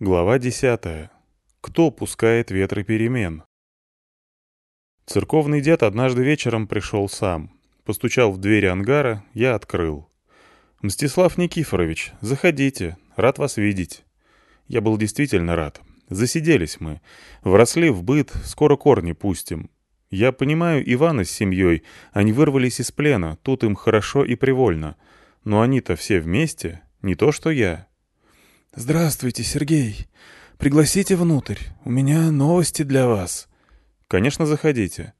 Глава 10. Кто пускает ветры перемен? Церковный дед однажды вечером пришел сам. Постучал в двери ангара, я открыл. «Мстислав Никифорович, заходите, рад вас видеть». Я был действительно рад. Засиделись мы. Вросли в быт, скоро корни пустим. Я понимаю Ивана с семьей, они вырвались из плена, тут им хорошо и привольно. Но они-то все вместе, не то что я. «Здравствуйте, Сергей. Пригласите внутрь. У меня новости для вас». «Конечно, заходите.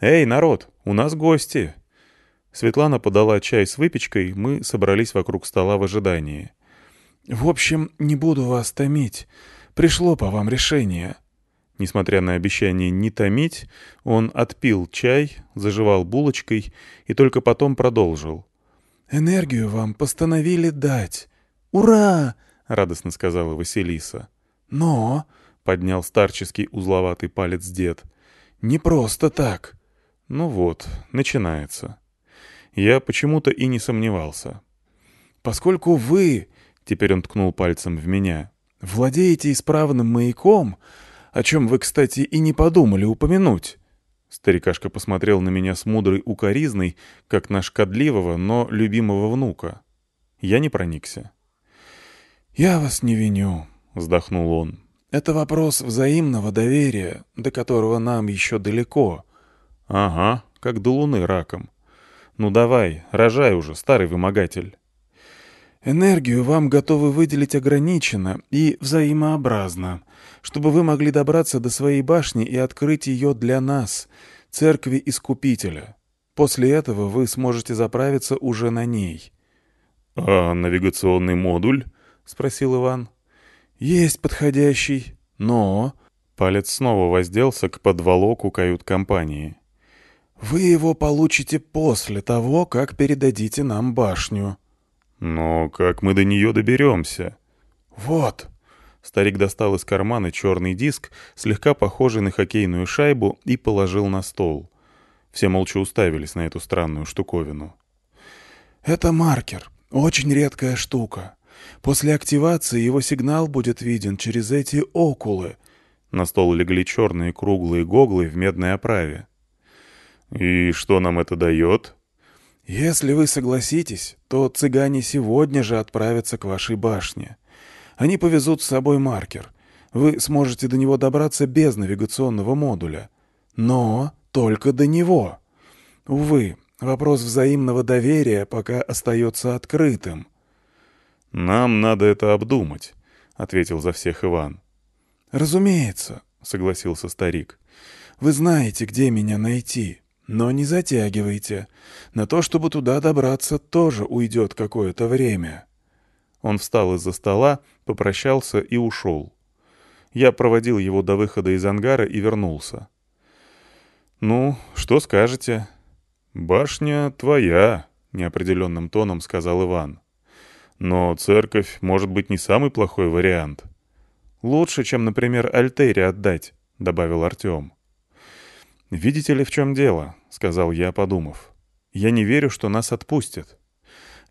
Эй, народ, у нас гости». Светлана подала чай с выпечкой, мы собрались вокруг стола в ожидании. «В общем, не буду вас томить. Пришло по вам решение». Несмотря на обещание не томить, он отпил чай, заживал булочкой и только потом продолжил. «Энергию вам постановили дать. Ура! — радостно сказала Василиса. «Но...» — поднял старческий узловатый палец дед. «Не просто так». «Ну вот, начинается». Я почему-то и не сомневался. «Поскольку вы...» — теперь он ткнул пальцем в меня. «Владеете исправным маяком, о чем вы, кстати, и не подумали упомянуть». Старикашка посмотрел на меня с мудрой укоризной, как на шкодливого, но любимого внука. Я не проникся. «Я вас не виню», — вздохнул он. «Это вопрос взаимного доверия, до которого нам еще далеко». «Ага, как до луны раком. Ну давай, рожай уже, старый вымогатель». «Энергию вам готовы выделить ограниченно и взаимообразно, чтобы вы могли добраться до своей башни и открыть ее для нас, церкви Искупителя. После этого вы сможете заправиться уже на ней». «А навигационный модуль?» — спросил Иван. «Есть подходящий, но...» Палец снова возделся к подволоку кают-компании. «Вы его получите после того, как передадите нам башню». «Но как мы до нее доберемся?» «Вот». Старик достал из кармана черный диск, слегка похожий на хоккейную шайбу, и положил на стол. Все молча уставились на эту странную штуковину. «Это маркер. Очень редкая штука. После активации его сигнал будет виден через эти окулы. На стол легли черные круглые гоглы в медной оправе. «И что нам это дает?» «Если вы согласитесь, то цыгане сегодня же отправятся к вашей башне. Они повезут с собой маркер. Вы сможете до него добраться без навигационного модуля. Но только до него. Увы, вопрос взаимного доверия пока остается открытым. «Нам надо это обдумать», — ответил за всех Иван. «Разумеется», — согласился старик. «Вы знаете, где меня найти, но не затягивайте. На то, чтобы туда добраться, тоже уйдет какое-то время». Он встал из-за стола, попрощался и ушел. Я проводил его до выхода из ангара и вернулся. «Ну, что скажете?» «Башня твоя», — неопределенным тоном сказал Иван. Но церковь может быть не самый плохой вариант. Лучше, чем, например, Альтери отдать, — добавил Артем. «Видите ли, в чем дело?» — сказал я, подумав. «Я не верю, что нас отпустят.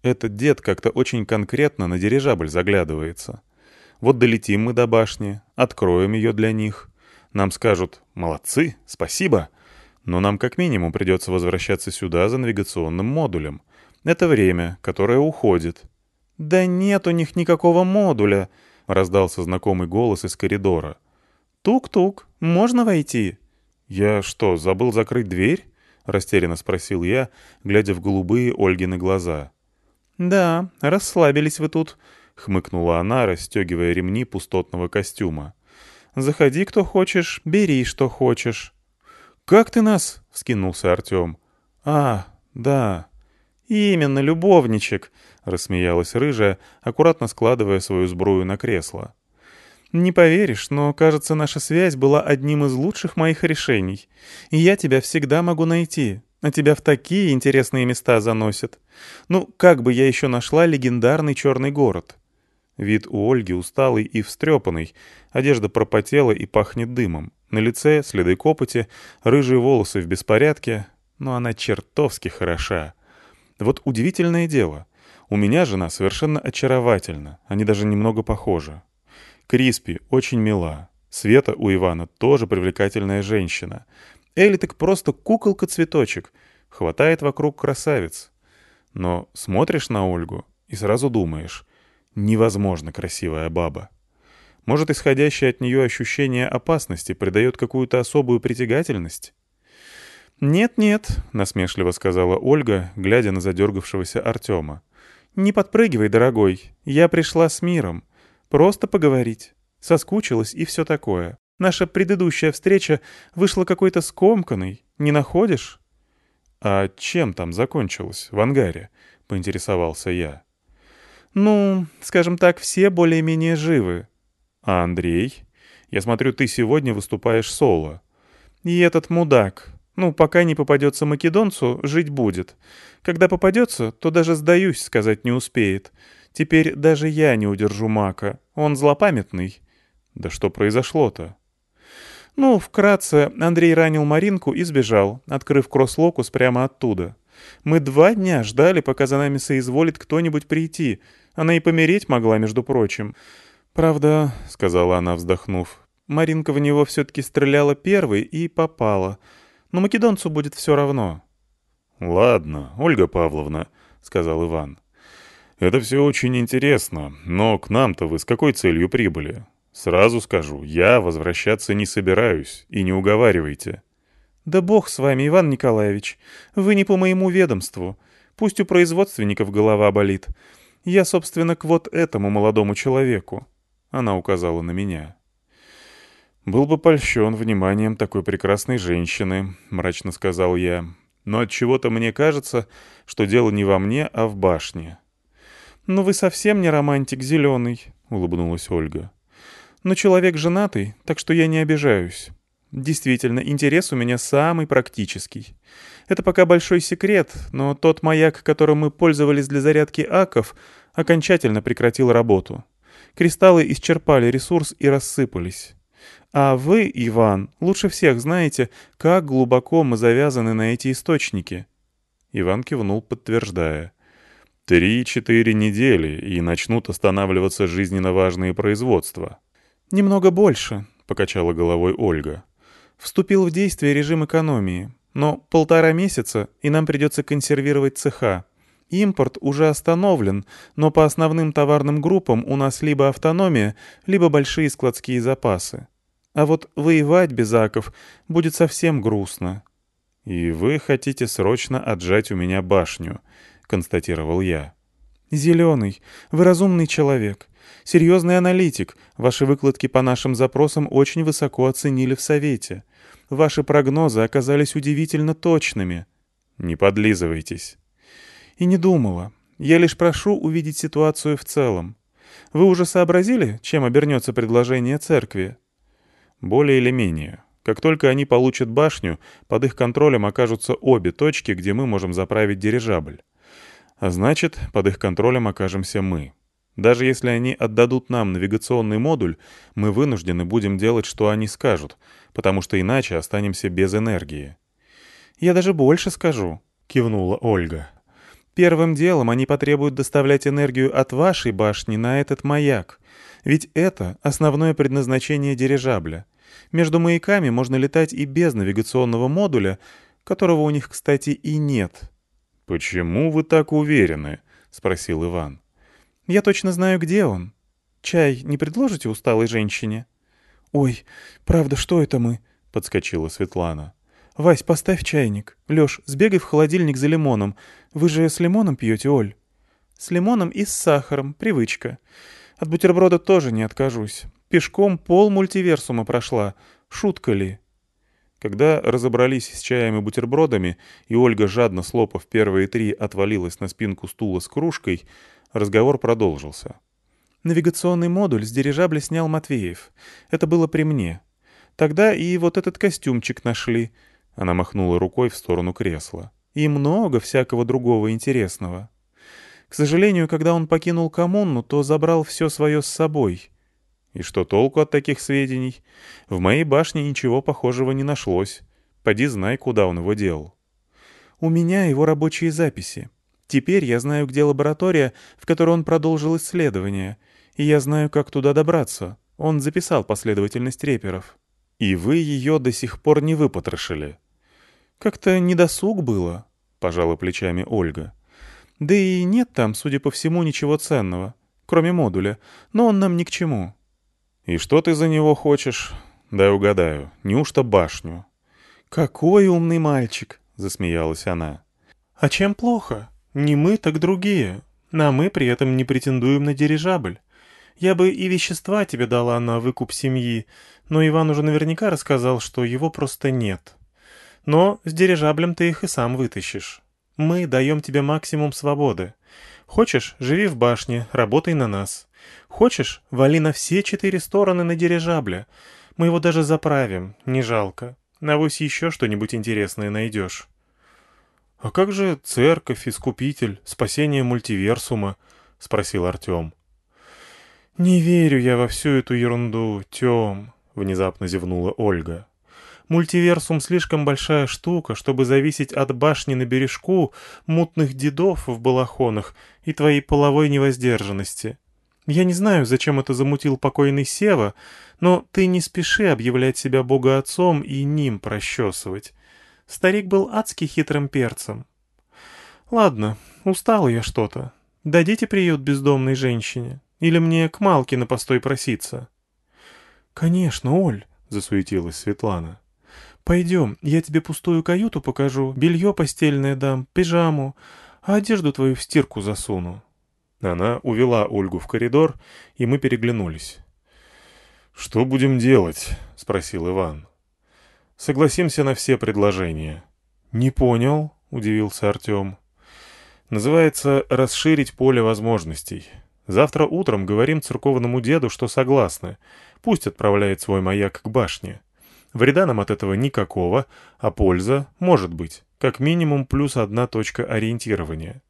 Этот дед как-то очень конкретно на дирижабль заглядывается. Вот долетим мы до башни, откроем ее для них. Нам скажут «молодцы, спасибо», но нам как минимум придется возвращаться сюда за навигационным модулем. Это время, которое уходит. «Да нет у них никакого модуля», — раздался знакомый голос из коридора. «Тук-тук, можно войти?» «Я что, забыл закрыть дверь?» — растерянно спросил я, глядя в голубые Ольгины глаза. «Да, расслабились вы тут», — хмыкнула она, расстегивая ремни пустотного костюма. «Заходи, кто хочешь, бери, что хочешь». «Как ты нас?» — вскинулся Артем. «А, да». «Именно, любовничек», — рассмеялась рыжая, аккуратно складывая свою сбрую на кресло. «Не поверишь, но, кажется, наша связь была одним из лучших моих решений. И я тебя всегда могу найти, а тебя в такие интересные места заносят. Ну, как бы я еще нашла легендарный черный город?» Вид у Ольги усталый и встрепанный, одежда пропотела и пахнет дымом. На лице следы копоти, рыжие волосы в беспорядке, но она чертовски хороша. Вот удивительное дело — у меня жена совершенно очаровательна, они даже немного похожи. Криспи очень мила. Света у Ивана тоже привлекательная женщина. Элли так просто куколка-цветочек. Хватает вокруг красавиц. Но смотришь на Ольгу и сразу думаешь, невозможно красивая баба. Может, исходящее от нее ощущение опасности придает какую-то особую притягательность? «Нет-нет», — насмешливо сказала Ольга, глядя на задергавшегося Артема. «Не подпрыгивай, дорогой. Я пришла с миром. Просто поговорить. Соскучилась и все такое. Наша предыдущая встреча вышла какой-то скомканной. Не находишь?» «А чем там закончилось, в ангаре?» — поинтересовался я. «Ну, скажем так, все более-менее живы». «А Андрей? Я смотрю, ты сегодня выступаешь соло». «И этот мудак. Ну, пока не попадется македонцу, жить будет. Когда попадется, то даже сдаюсь, сказать не успеет. Теперь даже я не удержу Мака. Он злопамятный». «Да что произошло-то?» Ну, вкратце, Андрей ранил Маринку и сбежал, открыв кросс-локус прямо оттуда. Мы два дня ждали, пока за нами соизволит кто-нибудь прийти. Она и помереть могла, между прочим. «Правда», — сказала она, вздохнув, — «Маринка в него все-таки стреляла первой и попала. Но македонцу будет все равно». «Ладно, Ольга Павловна», — сказал Иван. «Это все очень интересно, но к нам-то вы с какой целью прибыли? Сразу скажу, я возвращаться не собираюсь, и не уговаривайте». «Да бог с вами, Иван Николаевич. Вы не по моему ведомству. Пусть у производственников голова болит. Я, собственно, к вот этому молодому человеку». Она указала на меня. «Был бы польщен вниманием такой прекрасной женщины», — мрачно сказал я. «Но от чего то мне кажется, что дело не во мне, а в башне». «Ну вы совсем не романтик зеленый», — улыбнулась Ольга но человек женатый, так что я не обижаюсь. Действительно, интерес у меня самый практический. Это пока большой секрет, но тот маяк, которым мы пользовались для зарядки аков, окончательно прекратил работу. Кристаллы исчерпали ресурс и рассыпались. А вы, Иван, лучше всех знаете, как глубоко мы завязаны на эти источники. Иван кивнул, подтверждая. Три-четыре недели, и начнут останавливаться жизненно важные производства. «Немного больше», — покачала головой Ольга. «Вступил в действие режим экономии, но полтора месяца, и нам придется консервировать цеха. Импорт уже остановлен, но по основным товарным группам у нас либо автономия, либо большие складские запасы. А вот воевать без аков будет совсем грустно». «И вы хотите срочно отжать у меня башню», — констатировал я. «Зеленый, вы разумный человек. Серьезный аналитик. Ваши выкладки по нашим запросам очень высоко оценили в Совете. Ваши прогнозы оказались удивительно точными. Не подлизывайтесь. И не думала. Я лишь прошу увидеть ситуацию в целом. Вы уже сообразили, чем обернется предложение церкви? Более или менее. Как только они получат башню, под их контролем окажутся обе точки, где мы можем заправить дирижабль. А значит, под их контролем окажемся мы. Даже если они отдадут нам навигационный модуль, мы вынуждены будем делать, что они скажут, потому что иначе останемся без энергии. «Я даже больше скажу», — кивнула Ольга. «Первым делом они потребуют доставлять энергию от вашей башни на этот маяк. Ведь это основное предназначение дирижабля. Между маяками можно летать и без навигационного модуля, которого у них, кстати, и нет». «Почему вы так уверены?» — спросил Иван. Я точно знаю, где он. Чай не предложите усталой женщине?» «Ой, правда, что это мы?» — подскочила Светлана. «Вась, поставь чайник. Лёш, сбегай в холодильник за лимоном. Вы же с лимоном пьете, Оль?» «С лимоном и с сахаром. Привычка. От бутерброда тоже не откажусь. Пешком пол мультиверсума прошла. Шутка ли?» Когда разобрались с чаем и бутербродами, и Ольга, жадно слопав первые три, отвалилась на спинку стула с кружкой, Разговор продолжился. «Навигационный модуль с дирижабля снял Матвеев. Это было при мне. Тогда и вот этот костюмчик нашли». Она махнула рукой в сторону кресла. «И много всякого другого интересного. К сожалению, когда он покинул коммуну, то забрал все свое с собой». «И что толку от таких сведений? В моей башне ничего похожего не нашлось. Поди знай, куда он его делал». «У меня его рабочие записи. Теперь я знаю, где лаборатория, в которой он продолжил исследование, и я знаю, как туда добраться. Он записал последовательность реперов. И вы ее до сих пор не выпотрошили. Как-то недосуг было, пожала плечами Ольга. Да и нет там, судя по всему, ничего ценного, кроме модуля, но он нам ни к чему. И что ты за него хочешь? Дай угадаю, неужто башню? Какой умный мальчик, засмеялась она. А чем плохо? Не мы, так другие. А мы при этом не претендуем на дирижабль. Я бы и вещества тебе дала на выкуп семьи, но Иван уже наверняка рассказал, что его просто нет. Но с дирижаблем ты их и сам вытащишь. Мы даем тебе максимум свободы. Хочешь, живи в башне, работай на нас. Хочешь, вали на все четыре стороны на дирижабле. Мы его даже заправим, не жалко. Навось еще что-нибудь интересное найдешь. «А как же церковь, искупитель, спасение мультиверсума?» — спросил Артем. «Не верю я во всю эту ерунду, Тем», — внезапно зевнула Ольга. «Мультиверсум слишком большая штука, чтобы зависеть от башни на бережку, мутных дедов в балахонах и твоей половой невоздержанности. Я не знаю, зачем это замутил покойный Сева, но ты не спеши объявлять себя богоотцом и ним прощесывать. Старик был адски хитрым перцем. Ладно, устал я что-то. Дадите приют бездомной женщине? Или мне к Малке на постой проситься?» «Конечно, Оль», — засуетилась Светлана. «Пойдем, я тебе пустую каюту покажу, белье постельное дам, пижаму, а одежду твою в стирку засуну». Она увела Ольгу в коридор, и мы переглянулись. «Что будем делать?» — спросил Иван. «Согласимся на все предложения». «Не понял», — удивился Артем. «Называется «расширить поле возможностей». Завтра утром говорим церковному деду, что согласны. Пусть отправляет свой маяк к башне. Вреда нам от этого никакого, а польза может быть. Как минимум плюс одна точка ориентирования.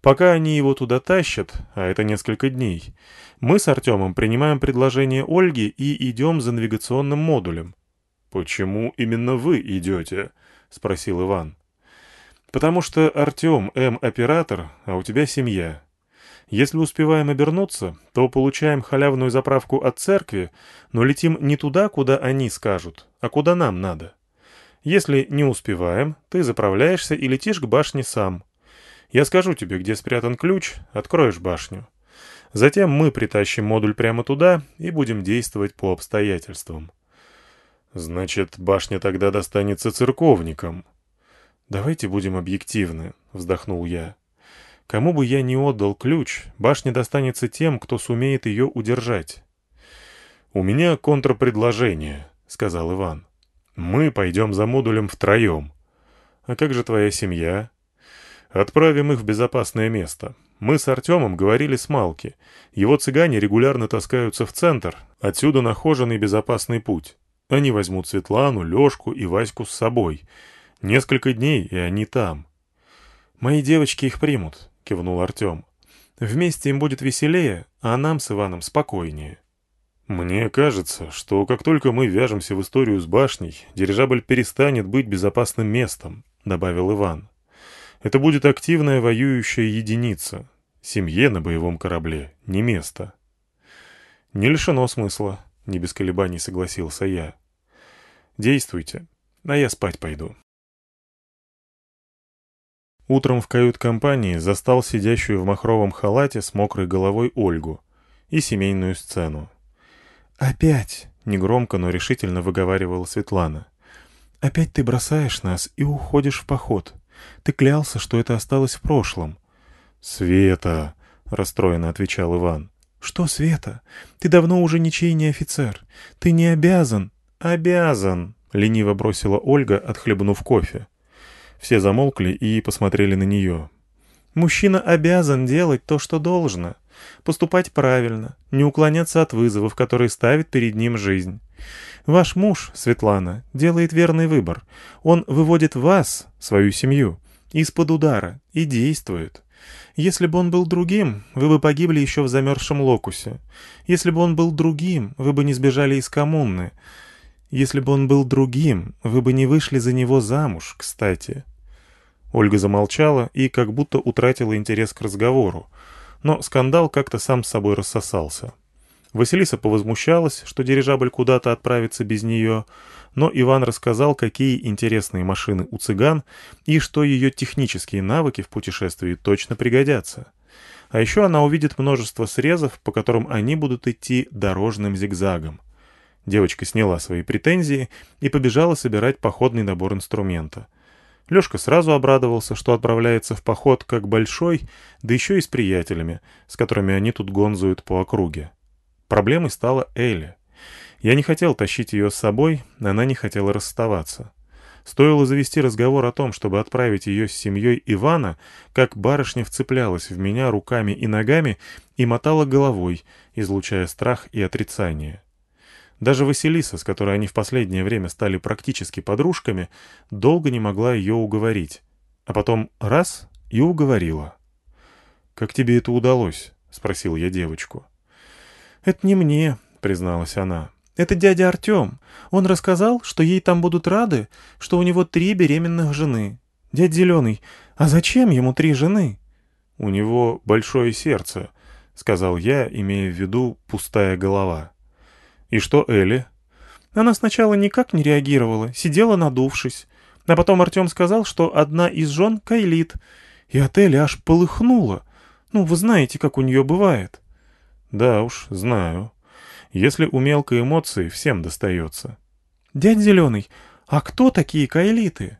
Пока они его туда тащат, а это несколько дней, мы с Артемом принимаем предложение Ольги и идем за навигационным модулем. «Почему именно вы идете?» — спросил Иван. «Потому что Артем М-оператор, а у тебя семья. Если успеваем обернуться, то получаем халявную заправку от церкви, но летим не туда, куда они скажут, а куда нам надо. Если не успеваем, ты заправляешься и летишь к башне сам. Я скажу тебе, где спрятан ключ, откроешь башню. Затем мы притащим модуль прямо туда и будем действовать по обстоятельствам. Значит, башня тогда достанется церковникам. Давайте будем объективны, вздохнул я. Кому бы я ни отдал ключ, башня достанется тем, кто сумеет ее удержать. «У меня контрпредложение», — сказал Иван. «Мы пойдем за модулем втроем. А как же твоя семья?» «Отправим их в безопасное место. Мы с Артемом говорили с Малки. Его цыгане регулярно таскаются в центр. Отсюда нахоженный безопасный путь. Они возьмут Светлану, Лешку и Ваську с собой. Несколько дней, и они там. Мои девочки их примут кивнул Артем. «Вместе им будет веселее, а нам с Иваном спокойнее». «Мне кажется, что как только мы вяжемся в историю с башней, дирижабль перестанет быть безопасным местом», — добавил Иван. «Это будет активная воюющая единица. Семье на боевом корабле не место». «Не лишено смысла», — не без колебаний согласился я. «Действуйте, а я спать пойду». Утром в кают-компании застал сидящую в махровом халате с мокрой головой Ольгу и семейную сцену. «Опять!» — негромко, но решительно выговаривала Светлана. «Опять ты бросаешь нас и уходишь в поход. Ты клялся, что это осталось в прошлом». «Света!» — расстроенно отвечал Иван. «Что, Света? Ты давно уже ничей не офицер. Ты не обязан». «Обязан!» — лениво бросила Ольга, отхлебнув кофе. Все замолкли и посмотрели на нее. «Мужчина обязан делать то, что должно. Поступать правильно, не уклоняться от вызовов, которые ставит перед ним жизнь. Ваш муж, Светлана, делает верный выбор. Он выводит вас, свою семью, из-под удара и действует. Если бы он был другим, вы бы погибли еще в замерзшем локусе. Если бы он был другим, вы бы не сбежали из коммуны. Если бы он был другим, вы бы не вышли за него замуж, кстати». Ольга замолчала и как будто утратила интерес к разговору, но скандал как-то сам с собой рассосался. Василиса повозмущалась, что дирижабль куда-то отправится без нее, но Иван рассказал, какие интересные машины у цыган и что ее технические навыки в путешествии точно пригодятся. А еще она увидит множество срезов, по которым они будут идти дорожным зигзагом. Девочка сняла свои претензии и побежала собирать походный набор инструмента. Лешка сразу обрадовался, что отправляется в поход как большой, да еще и с приятелями, с которыми они тут гонзуют по округе. Проблемой стала Элли. Я не хотел тащить ее с собой, она не хотела расставаться. Стоило завести разговор о том, чтобы отправить ее с семьей Ивана, как барышня вцеплялась в меня руками и ногами и мотала головой, излучая страх и отрицание. Даже Василиса, с которой они в последнее время стали практически подружками, долго не могла ее уговорить. А потом раз — и уговорила. «Как тебе это удалось?» — спросил я девочку. «Это не мне», — призналась она. Это дядя Артем. Он рассказал, что ей там будут рады, что у него три беременных жены. Дядь Зеленый, а зачем ему три жены? У него большое сердце, сказал я, имея в виду пустая голова. И что Элли? Она сначала никак не реагировала, сидела надувшись. А потом Артем сказал, что одна из жен — Кайлит. И от Элли аж полыхнула. Ну, вы знаете, как у нее бывает. Да уж, знаю. Если у мелкой эмоции, всем достается. «Дядь Зеленый, а кто такие кайлиты?»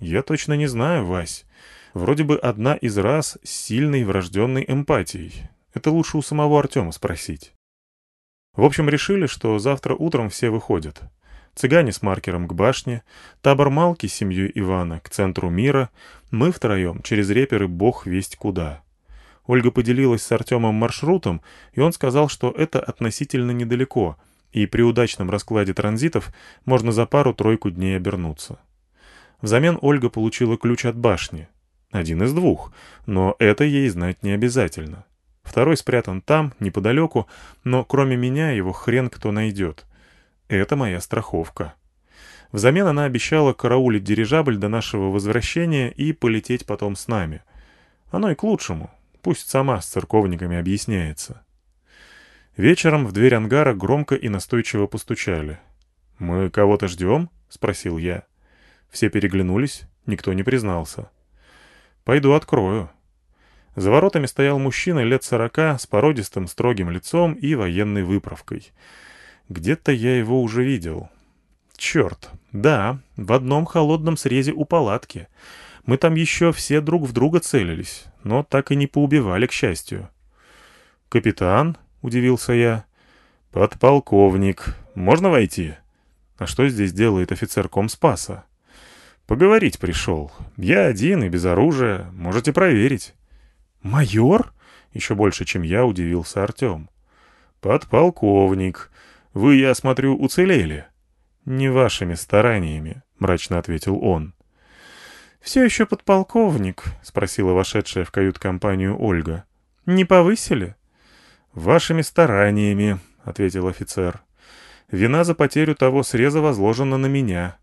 «Я точно не знаю, Вась. Вроде бы одна из раз с сильной врожденной эмпатией. Это лучше у самого Артема спросить». В общем, решили, что завтра утром все выходят. Цыгане с маркером к башне, табор Малки с семьей Ивана к центру мира, мы втроем через реперы бог весть куда. Ольга поделилась с Артемом маршрутом, и он сказал, что это относительно недалеко, и при удачном раскладе транзитов можно за пару-тройку дней обернуться. Взамен Ольга получила ключ от башни. Один из двух, но это ей знать не обязательно. Второй спрятан там, неподалеку, но кроме меня его хрен кто найдет. Это моя страховка. Взамен она обещала караулить дирижабль до нашего возвращения и полететь потом с нами. Оно и к лучшему. Пусть сама с церковниками объясняется. Вечером в дверь ангара громко и настойчиво постучали. «Мы кого-то ждем?» — спросил я. Все переглянулись, никто не признался. «Пойду открою». За воротами стоял мужчина лет сорока с породистым строгим лицом и военной выправкой. Где-то я его уже видел. Черт, да, в одном холодном срезе у палатки — мы там еще все друг в друга целились, но так и не поубивали, к счастью. «Капитан?» — удивился я. «Подполковник. Можно войти?» «А что здесь делает офицер Комспаса?» «Поговорить пришел. Я один и без оружия. Можете проверить». «Майор?» — еще больше, чем я, удивился Артем. «Подполковник. Вы, я смотрю, уцелели». «Не вашими стараниями», — мрачно ответил он. «Все еще подполковник?» — спросила вошедшая в кают-компанию Ольга. «Не повысили?» «Вашими стараниями», — ответил офицер. «Вина за потерю того среза возложена на меня».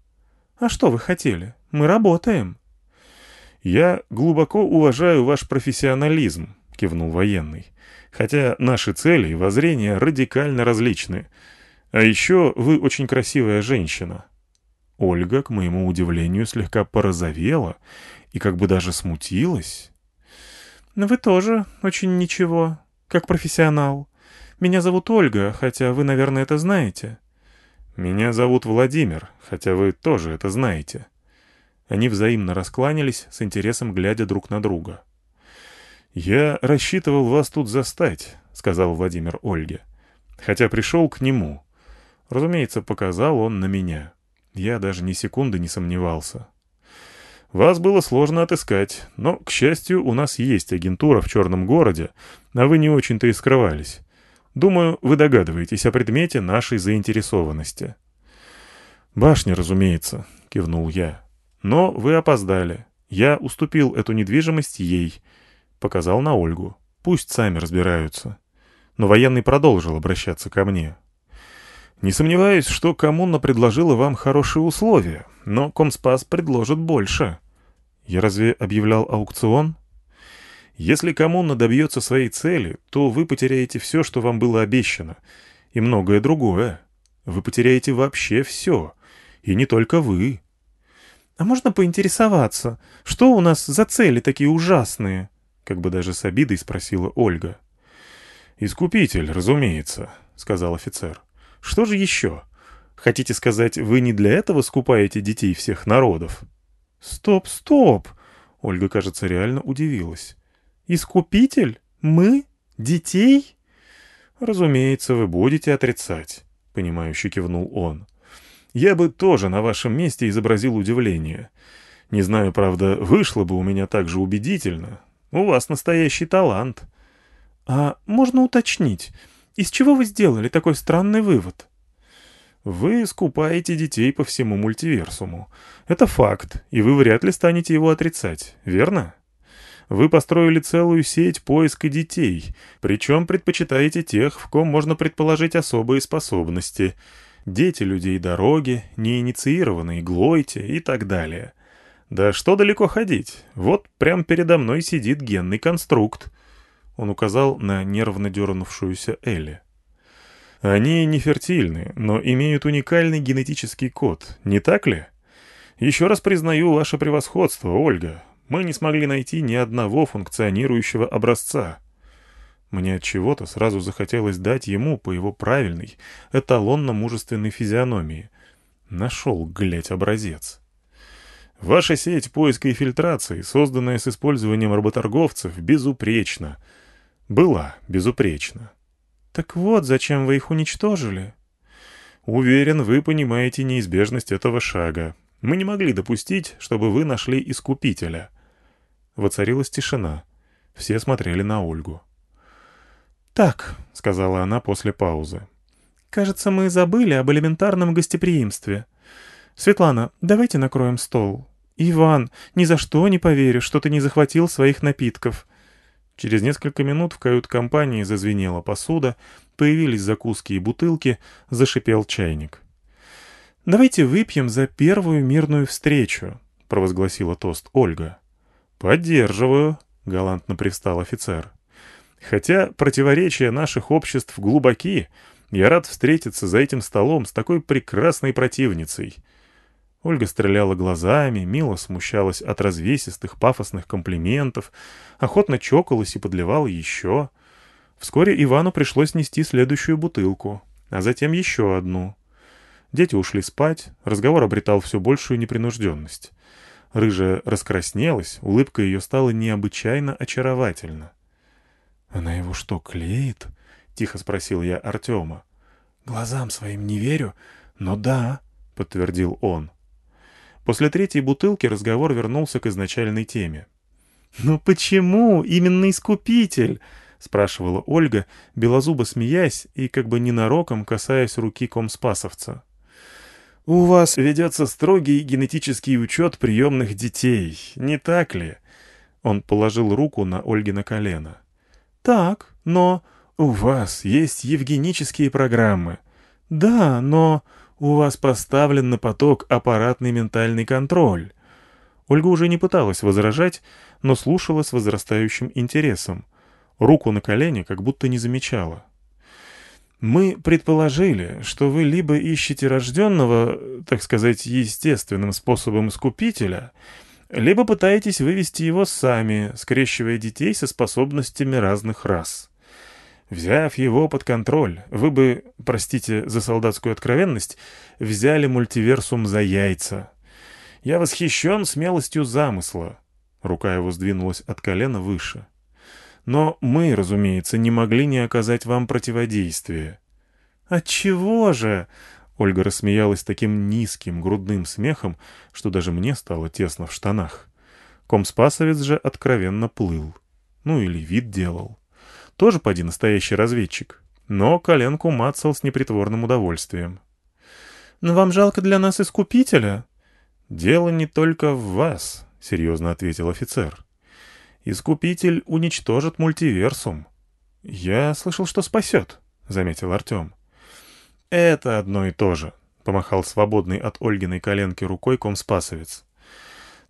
«А что вы хотели? Мы работаем». «Я глубоко уважаю ваш профессионализм», — кивнул военный. «Хотя наши цели и воззрения радикально различны. А еще вы очень красивая женщина». Ольга, к моему удивлению, слегка порозовела и как бы даже смутилась. «Но вы тоже очень ничего, как профессионал. Меня зовут Ольга, хотя вы, наверное, это знаете». «Меня зовут Владимир, хотя вы тоже это знаете». Они взаимно раскланялись, с интересом глядя друг на друга. «Я рассчитывал вас тут застать», — сказал Владимир Ольге. «Хотя пришел к нему. Разумеется, показал он на меня». Я даже ни секунды не сомневался. Вас было сложно отыскать, но, к счастью, у нас есть агентура в Черном городе, а вы не очень-то и скрывались. Думаю, вы догадываетесь о предмете нашей заинтересованности. «Башня, разумеется», — кивнул я. «Но вы опоздали. Я уступил эту недвижимость ей». Показал на Ольгу. «Пусть сами разбираются». Но военный продолжил обращаться ко мне. Не сомневаюсь, что коммуна предложила вам хорошие условия, но Комспас предложит больше. Я разве объявлял аукцион? Если коммуна добьется своей цели, то вы потеряете все, что вам было обещано, и многое другое. Вы потеряете вообще все, и не только вы. «А можно поинтересоваться, что у нас за цели такие ужасные?» Как бы даже с обидой спросила Ольга. «Искупитель, разумеется», — сказал офицер. «Что же еще? Хотите сказать, вы не для этого скупаете детей всех народов?» «Стоп, стоп!» Ольга, кажется, реально удивилась. «Искупитель? Мы? Детей?» «Разумеется, вы будете отрицать», — понимающе кивнул он. «Я бы тоже на вашем месте изобразил удивление. Не знаю, правда, вышло бы у меня так же убедительно. У вас настоящий талант». «А можно уточнить, из чего вы сделали такой странный вывод?» Вы скупаете детей по всему мультиверсуму. Это факт, и вы вряд ли станете его отрицать, верно? Вы построили целую сеть поиска детей, причем предпочитаете тех, в ком можно предположить особые способности. Дети людей дороги, неинициированные Глойте и так далее. Да что далеко ходить, вот прямо передо мной сидит генный конструкт. Он указал на нервно дернувшуюся Элли. Они не фертильны, но имеют уникальный генетический код, не так ли? Еще раз признаю ваше превосходство, Ольга. Мы не смогли найти ни одного функционирующего образца. Мне от чего-то сразу захотелось дать ему по его правильной, эталонно-мужественной физиономии. Нашел, глядь, образец. Ваша сеть поиска и фильтрации, созданная с использованием работорговцев, безупречна. Была безупречна. «Так вот, зачем вы их уничтожили?» «Уверен, вы понимаете неизбежность этого шага. Мы не могли допустить, чтобы вы нашли Искупителя». Воцарилась тишина. Все смотрели на Ольгу. «Так», — сказала она после паузы. «Кажется, мы забыли об элементарном гостеприимстве. Светлана, давайте накроем стол. Иван, ни за что не поверю, что ты не захватил своих напитков. Через несколько минут в кают-компании зазвенела посуда, появились закуски и бутылки, зашипел чайник. «Давайте выпьем за первую мирную встречу», — провозгласила тост Ольга. «Поддерживаю», — галантно привстал офицер. «Хотя противоречия наших обществ глубоки, я рад встретиться за этим столом с такой прекрасной противницей». Ольга стреляла глазами, мило смущалась от развесистых пафосных комплиментов, охотно чокалась и подливала еще. Вскоре Ивану пришлось нести следующую бутылку, а затем еще одну. Дети ушли спать, разговор обретал все большую непринужденность. Рыжая раскраснелась, улыбка ее стала необычайно очаровательна. «Она его что, клеит?» — тихо спросил я Артема. «Глазам своим не верю, но да», — подтвердил он. После третьей бутылки разговор вернулся к изначальной теме. «Ну почему именно Искупитель?» — спрашивала Ольга, белозубо смеясь и как бы ненароком касаясь руки комспасовца. «У вас ведется строгий генетический учет приемных детей, не так ли?» Он положил руку на Ольги на колено. «Так, но...» «У вас есть евгенические программы». «Да, но...» У вас поставлен на поток аппаратный ментальный контроль. Ольга уже не пыталась возражать, но слушала с возрастающим интересом. Руку на колени как будто не замечала. Мы предположили, что вы либо ищете рожденного, так сказать, естественным способом искупителя, либо пытаетесь вывести его сами, скрещивая детей со способностями разных рас. Взяв его под контроль, вы бы, простите за солдатскую откровенность, взяли мультиверсум за яйца. Я восхищен смелостью замысла. Рука его сдвинулась от колена выше. Но мы, разумеется, не могли не оказать вам противодействия. «Отчего же?» Ольга рассмеялась таким низким грудным смехом, что даже мне стало тесно в штанах. Комспасовец же откровенно плыл. Ну или вид делал. Тоже поди настоящий разведчик. Но коленку мацал с непритворным удовольствием. «Но вам жалко для нас искупителя?» «Дело не только в вас», — серьезно ответил офицер. «Искупитель уничтожит мультиверсум». «Я слышал, что спасет», — заметил Артем. «Это одно и то же», — помахал свободный от Ольгиной коленки рукой комспасовец.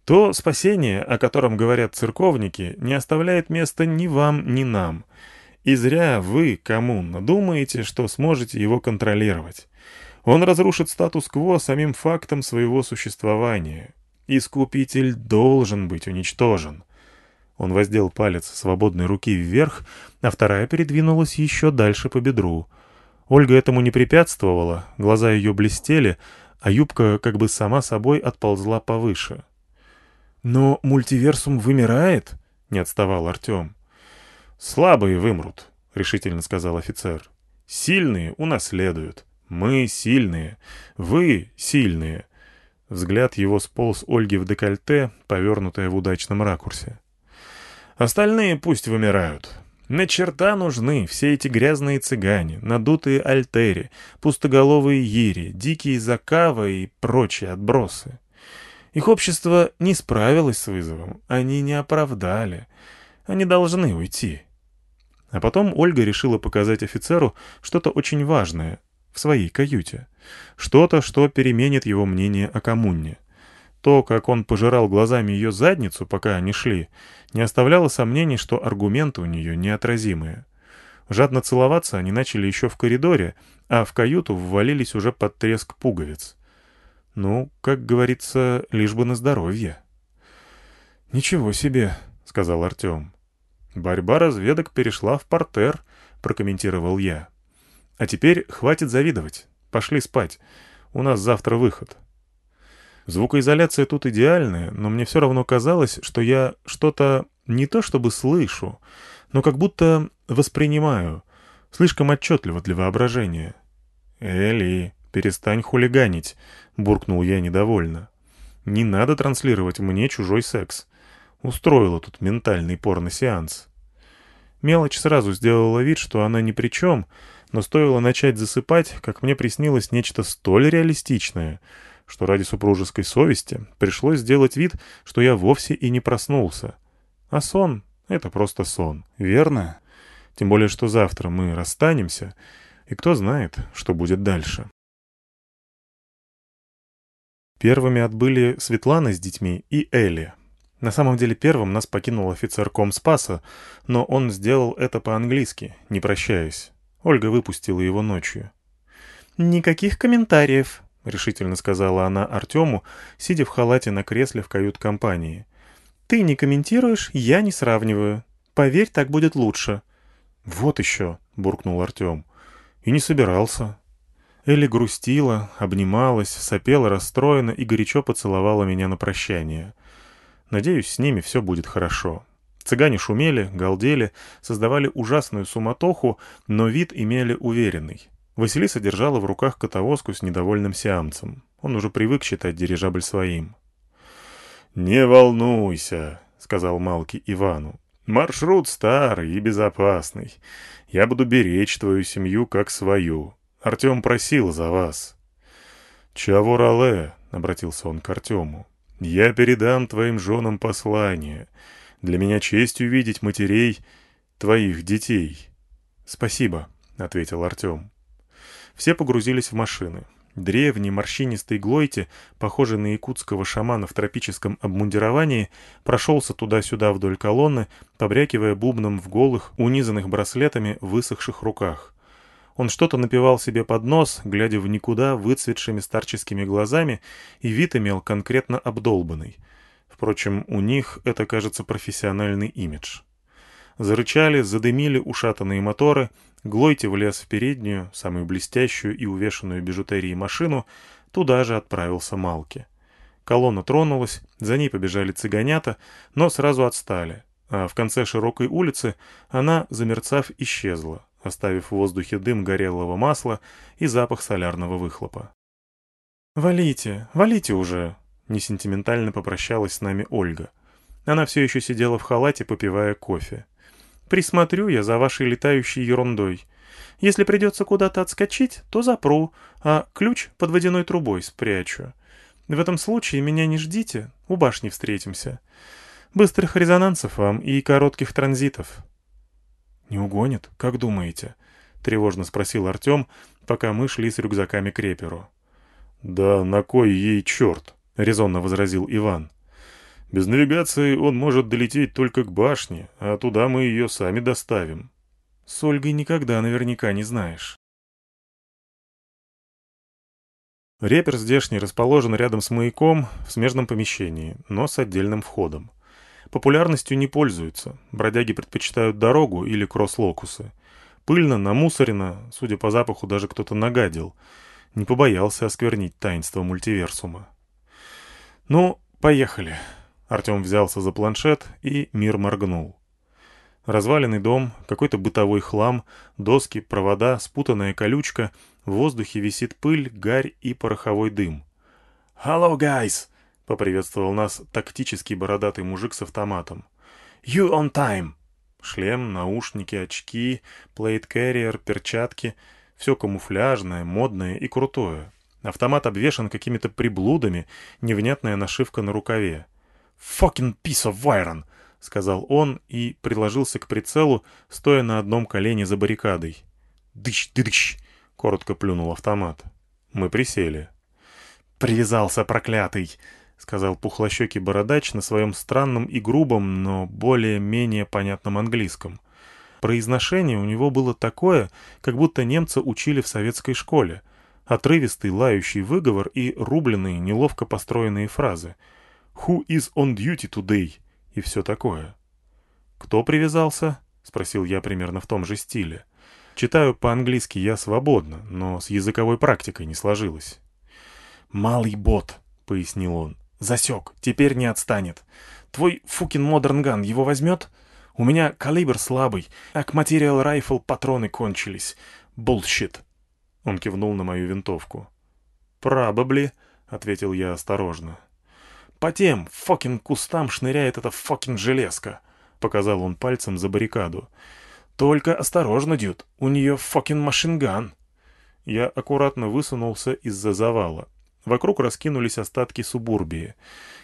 То спасение, о котором говорят церковники, не оставляет места ни вам, ни нам. И зря вы, коммуна, думаете, что сможете его контролировать. Он разрушит статус-кво самим фактом своего существования. Искупитель должен быть уничтожен. Он воздел палец свободной руки вверх, а вторая передвинулась еще дальше по бедру. Ольга этому не препятствовала, глаза ее блестели, а юбка как бы сама собой отползла повыше. «Но мультиверсум вымирает?» — не отставал Артем. «Слабые вымрут», — решительно сказал офицер. «Сильные унаследуют. Мы сильные. Вы сильные». Взгляд его сполз Ольги в декольте, повернутое в удачном ракурсе. «Остальные пусть вымирают. На черта нужны все эти грязные цыгане, надутые альтери, пустоголовые ири, дикие закавы и прочие отбросы. Их общество не справилось с вызовом, они не оправдали. Они должны уйти. А потом Ольга решила показать офицеру что-то очень важное в своей каюте. Что-то, что переменит его мнение о коммуне. То, как он пожирал глазами ее задницу, пока они шли, не оставляло сомнений, что аргументы у нее неотразимые. Жадно целоваться они начали еще в коридоре, а в каюту ввалились уже под треск пуговиц. Ну, как говорится, лишь бы на здоровье. «Ничего себе», — сказал Артем. «Борьба разведок перешла в портер», — прокомментировал я. «А теперь хватит завидовать. Пошли спать. У нас завтра выход». Звукоизоляция тут идеальная, но мне все равно казалось, что я что-то не то чтобы слышу, но как будто воспринимаю, слишком отчетливо для воображения. «Элли», «Перестань хулиганить», — буркнул я недовольно. «Не надо транслировать мне чужой секс. Устроила тут ментальный порно-сеанс». Мелочь сразу сделала вид, что она ни при чем, но стоило начать засыпать, как мне приснилось нечто столь реалистичное, что ради супружеской совести пришлось сделать вид, что я вовсе и не проснулся. А сон — это просто сон, верно? Тем более, что завтра мы расстанемся, и кто знает, что будет дальше. Первыми отбыли Светлана с детьми и Элли. На самом деле первым нас покинул офицер Комспаса, но он сделал это по-английски, не прощаясь. Ольга выпустила его ночью. «Никаких комментариев», — решительно сказала она Артему, сидя в халате на кресле в кают-компании. «Ты не комментируешь, я не сравниваю. Поверь, так будет лучше». «Вот еще», — буркнул Артем. «И не собирался». Элли грустила, обнималась, сопела расстроена и горячо поцеловала меня на прощание. Надеюсь, с ними все будет хорошо. Цыгане шумели, галдели, создавали ужасную суматоху, но вид имели уверенный. Василиса держала в руках котовозку с недовольным сиамцем. Он уже привык считать дирижабль своим. «Не волнуйся», — сказал Малки Ивану. «Маршрут старый и безопасный. Я буду беречь твою семью как свою. Артем просил за вас». «Чаво рале», — обратился он к Артему, — «я передам твоим женам послание. Для меня честь увидеть матерей твоих детей». «Спасибо», — ответил Артем. Все погрузились в машины. Древний морщинистый Глойте, похожий на якутского шамана в тропическом обмундировании, прошелся туда-сюда вдоль колонны, побрякивая бубном в голых, унизанных браслетами, высохших руках. Он что-то напевал себе под нос, глядя в никуда выцветшими старческими глазами, и вид имел конкретно обдолбанный. Впрочем, у них это, кажется, профессиональный имидж. Зарычали, задымили ушатанные моторы, Глойте влез в переднюю, самую блестящую и увешанную бижутерией машину, туда же отправился Малки. Колонна тронулась, за ней побежали цыганята, но сразу отстали, а в конце широкой улицы она, замерцав, исчезла, оставив в воздухе дым горелого масла и запах солярного выхлопа. «Валите, валите уже!» — несентиментально попрощалась с нами Ольга. Она все еще сидела в халате, попивая кофе. «Присмотрю я за вашей летающей ерундой. Если придется куда-то отскочить, то запру, а ключ под водяной трубой спрячу. В этом случае меня не ждите, у башни встретимся. Быстрых резонансов вам и коротких транзитов». «Не угонит, как думаете?» — тревожно спросил Артем, пока мы шли с рюкзаками к реперу. «Да на кой ей черт?» — резонно возразил Иван. Без навигации он может долететь только к башне, а туда мы ее сами доставим. С Ольгой никогда наверняка не знаешь. Репер здешний расположен рядом с маяком в смежном помещении, но с отдельным входом. Популярностью не пользуются, бродяги предпочитают дорогу или кросс-локусы. Пыльно, намусорено, судя по запаху, даже кто-то нагадил. Не побоялся осквернить таинство мультиверсума. «Ну, поехали». Артем взялся за планшет, и мир моргнул. Разваленный дом, какой-то бытовой хлам, доски, провода, спутанная колючка, в воздухе висит пыль, гарь и пороховой дым. «Hello, guys!» — поприветствовал нас тактический бородатый мужик с автоматом. «You on time!» Шлем, наушники, очки, плейт-кэрриер, перчатки — все камуфляжное, модное и крутое. Автомат обвешан какими-то приблудами, невнятная нашивка на рукаве. «Fucking piece of iron!» — сказал он и приложился к прицелу, стоя на одном колене за баррикадой. «Дыщ-дыщ!» — коротко плюнул автомат. Мы присели. «Привязался, проклятый!» — сказал пухлощекий бородач на своем странном и грубом, но более-менее понятном английском. Произношение у него было такое, как будто немца учили в советской школе. Отрывистый лающий выговор и рубленные, неловко построенные фразы — «Who is on duty today?» и все такое. «Кто привязался?» — спросил я примерно в том же стиле. Читаю по-английски я свободно, но с языковой практикой не сложилось. «Малый бот», — пояснил он. «Засек, теперь не отстанет. Твой fucking modern gun его возьмет? У меня калибр слабый, а к materiel rifle патроны кончились. Bullshit». Он кивнул на мою винтовку. «Probably», — ответил я осторожно. По тем fucking кустам шныряет эта fucking железка», — показал он пальцем за баррикаду. «Только осторожно, dude, у нее fucking machine gun». Я аккуратно высунулся из-за завала. Вокруг раскинулись остатки субурбии.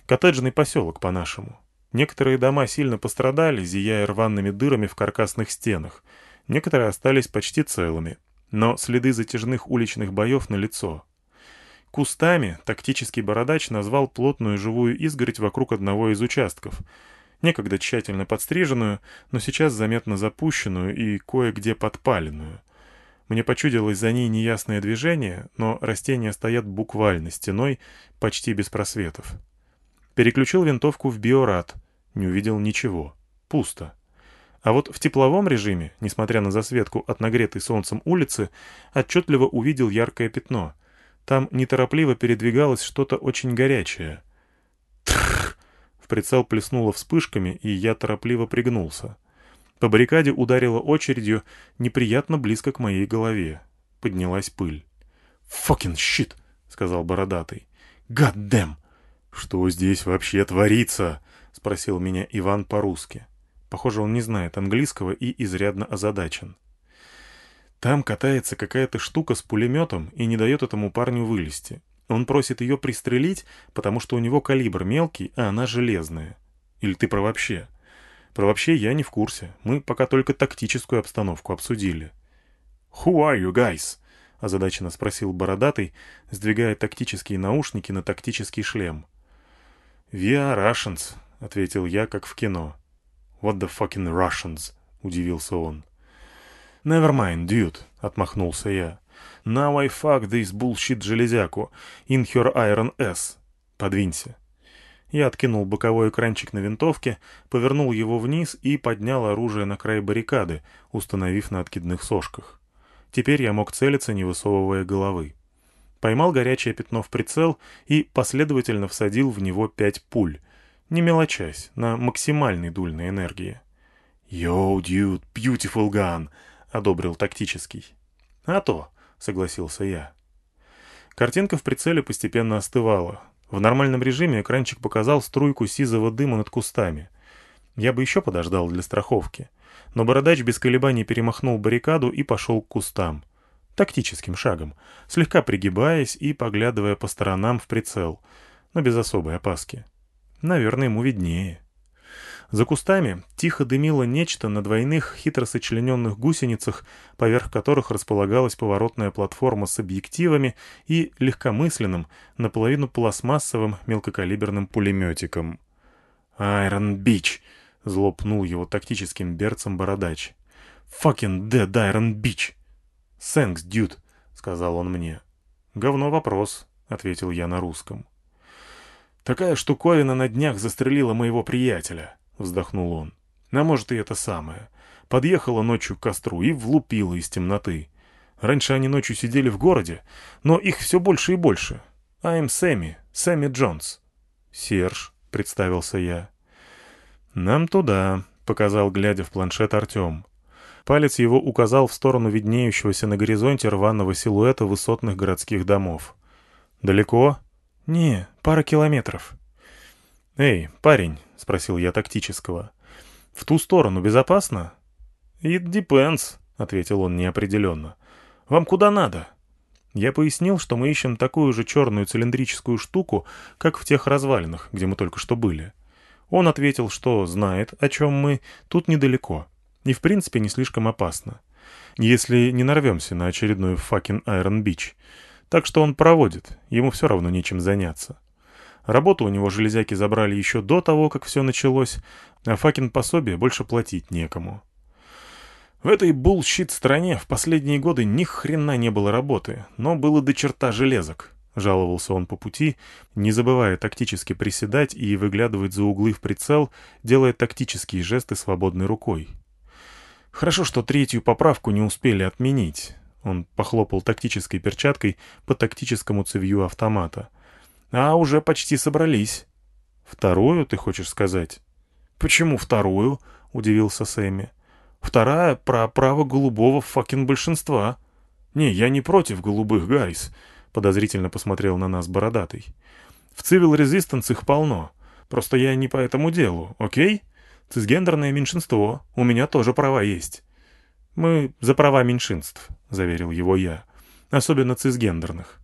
Коттеджный поселок, по-нашему. Некоторые дома сильно пострадали, зияя рваными дырами в каркасных стенах. Некоторые остались почти целыми. Но следы затяжных уличных боев налицо. Кустами тактический бородач назвал плотную живую изгородь вокруг одного из участков. Некогда тщательно подстриженную, но сейчас заметно запущенную и кое-где подпаленную. Мне почудилось за ней неясное движение, но растения стоят буквально стеной, почти без просветов. Переключил винтовку в биорад. Не увидел ничего. Пусто. А вот в тепловом режиме, несмотря на засветку от нагретой солнцем улицы, отчетливо увидел яркое пятно — там неторопливо передвигалось что-то очень горячее. Трррр! В прицел плеснуло вспышками, и я торопливо пригнулся. По баррикаде ударило очередью неприятно близко к моей голове. Поднялась пыль. «Фокин щит!» — сказал бородатый. «Гаддэм!» «Что здесь вообще творится?» — спросил меня Иван по-русски. Похоже, он не знает английского и изрядно озадачен. Там катается какая-то штука с пулеметом и не дает этому парню вылезти. Он просит ее пристрелить, потому что у него калибр мелкий, а она железная. Или ты про вообще? Про вообще я не в курсе. Мы пока только тактическую обстановку обсудили. «Who are you guys?» — озадаченно спросил Бородатый, сдвигая тактические наушники на тактический шлем. «We are Russians», — ответил я, как в кино. «What the fucking Russians?» — удивился он. «Never mind, dude», — отмахнулся я. «Now I fuck this bullshit железяку in her iron S. Подвинься». Я откинул боковой экранчик на винтовке, повернул его вниз и поднял оружие на край баррикады, установив на откидных сошках. Теперь я мог целиться, не высовывая головы. Поймал горячее пятно в прицел и последовательно всадил в него пять пуль, не мелочась, на максимальной дульной энергии. «Yo, dude, beautiful gun!» — одобрил тактический. «А то», — согласился я. Картинка в прицеле постепенно остывала. В нормальном режиме экранчик показал струйку сизого дыма над кустами. Я бы еще подождал для страховки. Но бородач без колебаний перемахнул баррикаду и пошел к кустам. Тактическим шагом, слегка пригибаясь и поглядывая по сторонам в прицел, но без особой опаски. Наверное, ему виднее. За кустами тихо дымило нечто на двойных хитро сочлененных гусеницах, поверх которых располагалась поворотная платформа с объективами и легкомысленным, наполовину пластмассовым мелкокалиберным пулеметиком. «Айрон Бич!» — зло пнул его тактическим берцем бородач. «Fucking dead Iron Бич!» «Thanks, dude!» — сказал он мне. «Говно вопрос», — ответил я на русском. «Такая штуковина на днях застрелила моего приятеля», — вздохнул он. «А может, и это самое. Подъехала ночью к костру и влупила из темноты. Раньше они ночью сидели в городе, но их все больше и больше. I'm Сэмми, Сэмми Джонс». «Серж», — представился я. «Нам туда», — показал, глядя в планшет Артем. Палец его указал в сторону виднеющегося на горизонте рваного силуэта высотных городских домов. «Далеко?» «Не, пара километров». «Эй, парень», — спросил я тактического, — «в ту сторону безопасно?» «It depends», — ответил он неопределенно. «Вам куда надо?» Я пояснил, что мы ищем такую же черную цилиндрическую штуку, как в тех развалинах, где мы только что были. Он ответил, что знает, о чем мы, тут недалеко и в принципе не слишком опасно. Если не нарвемся на очередную факин Айрон Бич. Так что он проводит, ему все равно нечем заняться. Работу у него железяки забрали еще до того, как все началось, а fucking пособие больше платить некому. В этой bullshit стране в последние годы ни хрена не было работы, но было до черта железок. Жаловался он по пути, не забывая тактически приседать и выглядывать за углы в прицел, делая тактические жесты свободной рукой. Хорошо, что третью поправку не успели отменить. Он похлопал тактической перчаткой по тактическому цевью автомата. А уже почти собрались. Вторую, ты хочешь сказать? Почему вторую? Удивился Сэмми. Вторая про право голубого fucking большинства. Не, я не против голубых, guys. Подозрительно посмотрел на нас бородатый. В Civil Resistance их полно. Просто я не по этому делу, окей? Цисгендерное меньшинство. У меня тоже права есть». «Мы за права меньшинств», — заверил его я. «Особенно цисгендерных».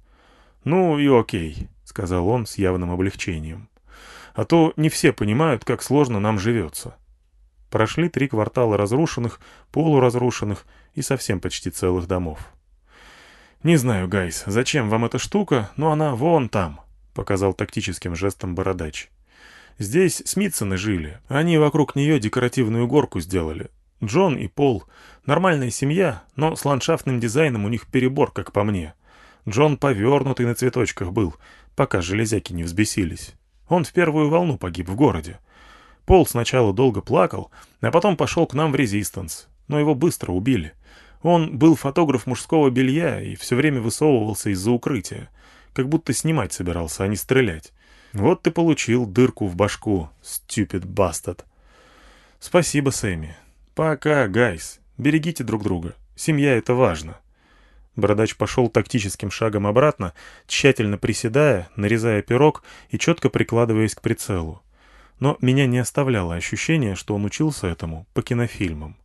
«Ну и окей», — сказал он с явным облегчением. «А то не все понимают, как сложно нам живется». Прошли три квартала разрушенных, полуразрушенных и совсем почти целых домов. «Не знаю, Гайс, зачем вам эта штука, но она вон там», — показал тактическим жестом бородач. Здесь Смитсоны жили. Они вокруг нее декоративную горку сделали. Джон и Пол. Нормальная семья, но с ландшафтным дизайном у них перебор, как по мне. Джон повернутый на цветочках был, пока железяки не взбесились. Он в первую волну погиб в городе. Пол сначала долго плакал, а потом пошел к нам в резистанс, но его быстро убили. Он был фотограф мужского белья и все время высовывался из-за укрытия, как будто снимать собирался, а не стрелять. Вот ты получил дырку в башку, stupid bastard. Спасибо, Сэмми. Пока, гайс. Берегите друг друга. Семья — это важно. Бородач пошел тактическим шагом обратно, тщательно приседая, нарезая пирог и четко прикладываясь к прицелу. Но меня не оставляло ощущение, что он учился этому по кинофильмам.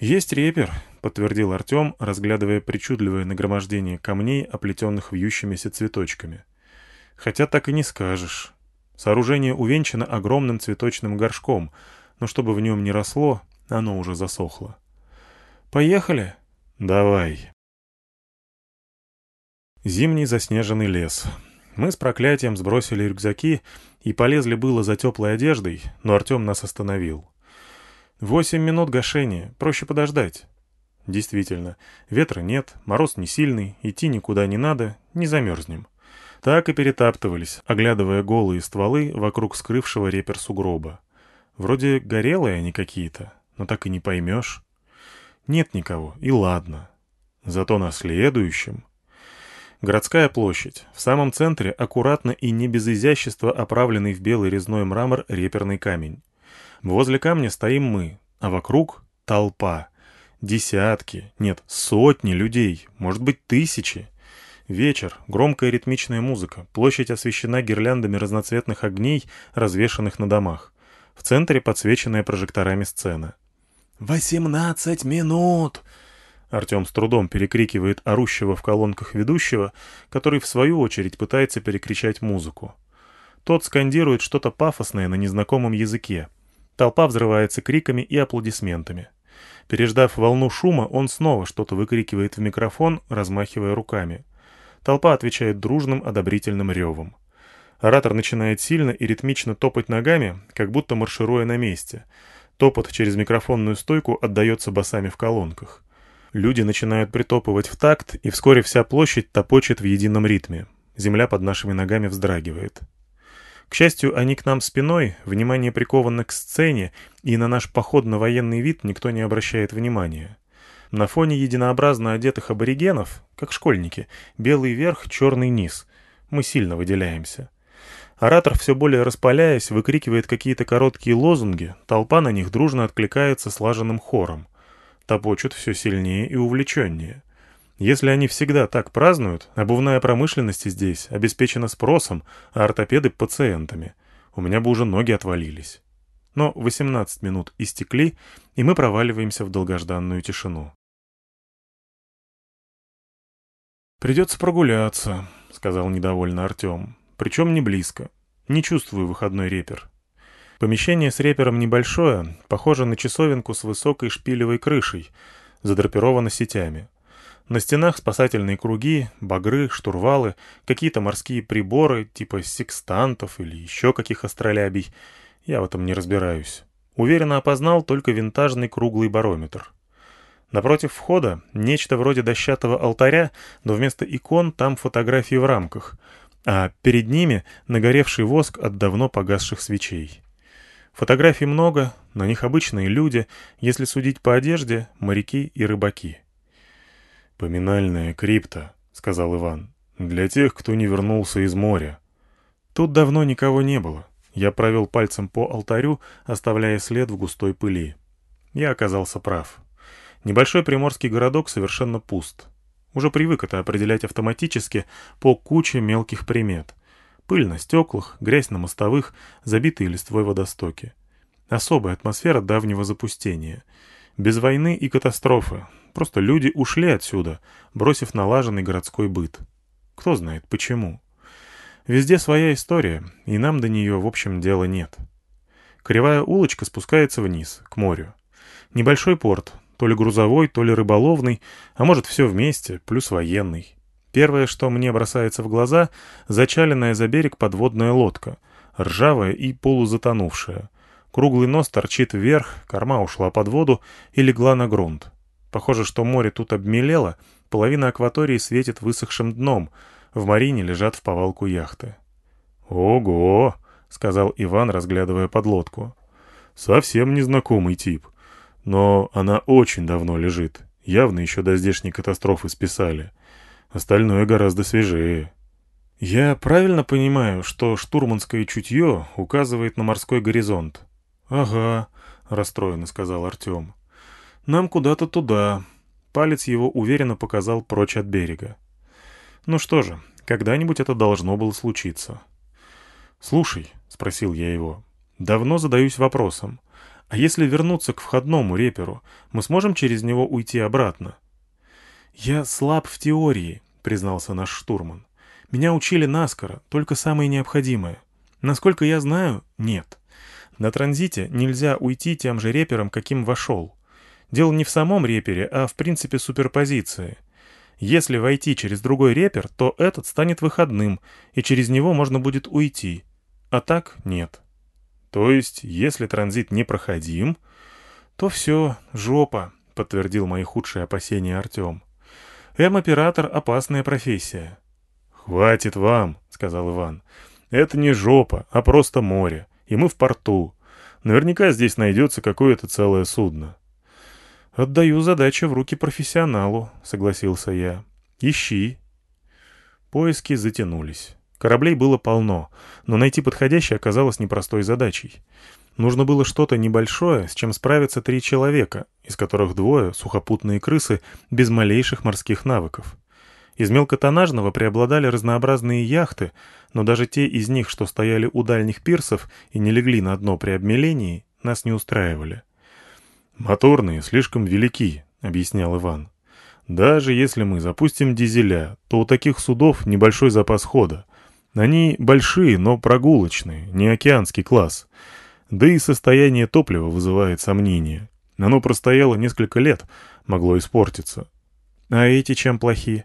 «Есть репер», — подтвердил Артем, разглядывая причудливое нагромождение камней, оплетенных вьющимися цветочками. Хотя так и не скажешь. Сооружение увенчано огромным цветочным горшком, но чтобы в нем не росло, оно уже засохло. «Поехали?» «Давай». Зимний заснеженный лес. Мы с проклятием сбросили рюкзаки и полезли было за теплой одеждой, но Артем нас остановил. «Восемь минут гашения, проще подождать». Действительно, ветра нет, мороз не сильный, идти никуда не надо, не замерзнем. Так и перетаптывались, оглядывая голые стволы вокруг скрывшего репер сугроба. Вроде горелые они какие-то, но так и не поймешь. Нет никого, и ладно. Зато на следующем... Городская площадь. В самом центре аккуратно и не без изящества оправленный в белый резной мрамор реперный камень. Возле камня стоим мы, а вокруг — толпа. Десятки, нет, сотни людей, может быть, тысячи. Вечер, громкая ритмичная музыка, площадь освещена гирляндами разноцветных огней, развешанных на домах. В центре подсвеченная прожекторами сцена. «Восемнадцать минут!» Артем с трудом перекрикивает орущего в колонках ведущего, который в свою очередь пытается перекричать музыку. Тот скандирует что-то пафосное на незнакомом языке. Толпа взрывается криками и аплодисментами. Переждав волну шума, он снова что-то выкрикивает в микрофон, размахивая руками. Толпа отвечает дружным одобрительным ревом. Оратор начинает сильно и ритмично топать ногами, как будто маршируя на месте. Топот через микрофонную стойку отдается басами в колонках. Люди начинают притопывать в такт, и вскоре вся площадь топочет в едином ритме. Земля под нашими ногами вздрагивает. К счастью, они к нам спиной, внимание приковано к сцене, и на наш поход на военный вид никто не обращает внимания. На фоне единообразно одетых аборигенов, как школьники, белый верх, черный низ. Мы сильно выделяемся. Оратор, все более распаляясь, выкрикивает какие-то короткие лозунги, толпа на них дружно откликается слаженным хором. Топочут все сильнее и увлеченнее. Если они всегда так празднуют, обувная промышленность здесь обеспечена спросом, а ортопеды — пациентами. У меня бы уже ноги отвалились. Но 18 минут истекли, и мы проваливаемся в долгожданную тишину. «Придется прогуляться», — сказал недовольно Артем. «Причем не близко. Не чувствую выходной репер». Помещение с репером небольшое, похоже на часовенку с высокой шпилевой крышей, задрапировано сетями. На стенах спасательные круги, багры, штурвалы, какие-то морские приборы, типа секстантов или еще каких астролябий. Я в этом не разбираюсь. Уверенно опознал только винтажный круглый барометр. Напротив входа нечто вроде дощатого алтаря, но вместо икон там фотографии в рамках, а перед ними нагоревший воск от давно погасших свечей. Фотографий много, на них обычные люди, если судить по одежде, моряки и рыбаки. «Поминальная крипта», — сказал Иван, — «для тех, кто не вернулся из моря». Тут давно никого не было. Я провел пальцем по алтарю, оставляя след в густой пыли. Я оказался прав. Небольшой приморский городок совершенно пуст. Уже привык это определять автоматически по куче мелких примет. Пыль на стеклах, грязь на мостовых, забитые листвой водостоки. Особая атмосфера давнего запустения. Без войны и катастрофы. Просто люди ушли отсюда, бросив налаженный городской быт. Кто знает почему. Везде своя история, и нам до нее, в общем, дела нет. Кривая улочка спускается вниз, к морю. Небольшой порт, то ли грузовой, то ли рыболовный, а может все вместе, плюс военный. Первое, что мне бросается в глаза, зачаленная за берег подводная лодка, ржавая и полузатонувшая. Круглый нос торчит вверх, корма ушла под воду и легла на грунт. Похоже, что море тут обмелело, половина акватории светит высохшим дном, в марине лежат в повалку яхты. «Ого!» — сказал Иван, разглядывая подлодку. «Совсем незнакомый тип. Но она очень давно лежит. Явно еще до здешней катастрофы списали. Остальное гораздо свежее. Я правильно понимаю, что штурманское чутье указывает на морской горизонт? Ага, расстроенно сказал Артем. Нам куда-то туда. Палец его уверенно показал прочь от берега. Ну что же, когда-нибудь это должно было случиться. «Слушай», — спросил я его, — «давно задаюсь вопросом. А если вернуться к входному реперу, мы сможем через него уйти обратно? «Я слаб в теории», — признался наш штурман. «Меня учили наскоро, только самое необходимое. Насколько я знаю, нет. На транзите нельзя уйти тем же репером, каким вошел. Дело не в самом репере, а в принципе суперпозиции. Если войти через другой репер, то этот станет выходным, и через него можно будет уйти. А так нет. То есть, если транзит непроходим, то все, жопа, подтвердил мои худшие опасения Артем. М-оператор — опасная профессия. «Хватит вам», — сказал Иван. «Это не жопа, а просто море, и мы в порту. Наверняка здесь найдется какое-то целое судно». «Отдаю задачу в руки профессионалу», — согласился я. «Ищи». Поиски затянулись. Кораблей было полно, но найти подходящий оказалось непростой задачей. Нужно было что-то небольшое, с чем справятся три человека, из которых двое — сухопутные крысы, без малейших морских навыков. Из мелкотонажного преобладали разнообразные яхты, но даже те из них, что стояли у дальних пирсов и не легли на дно при обмелении, нас не устраивали. «Моторные слишком велики», — объяснял Иван. «Даже если мы запустим дизеля, то у таких судов небольшой запас хода, они большие, но прогулочные, не океанский класс. Да и состояние топлива вызывает сомнения. Оно простояло несколько лет, могло испортиться. А эти чем плохи?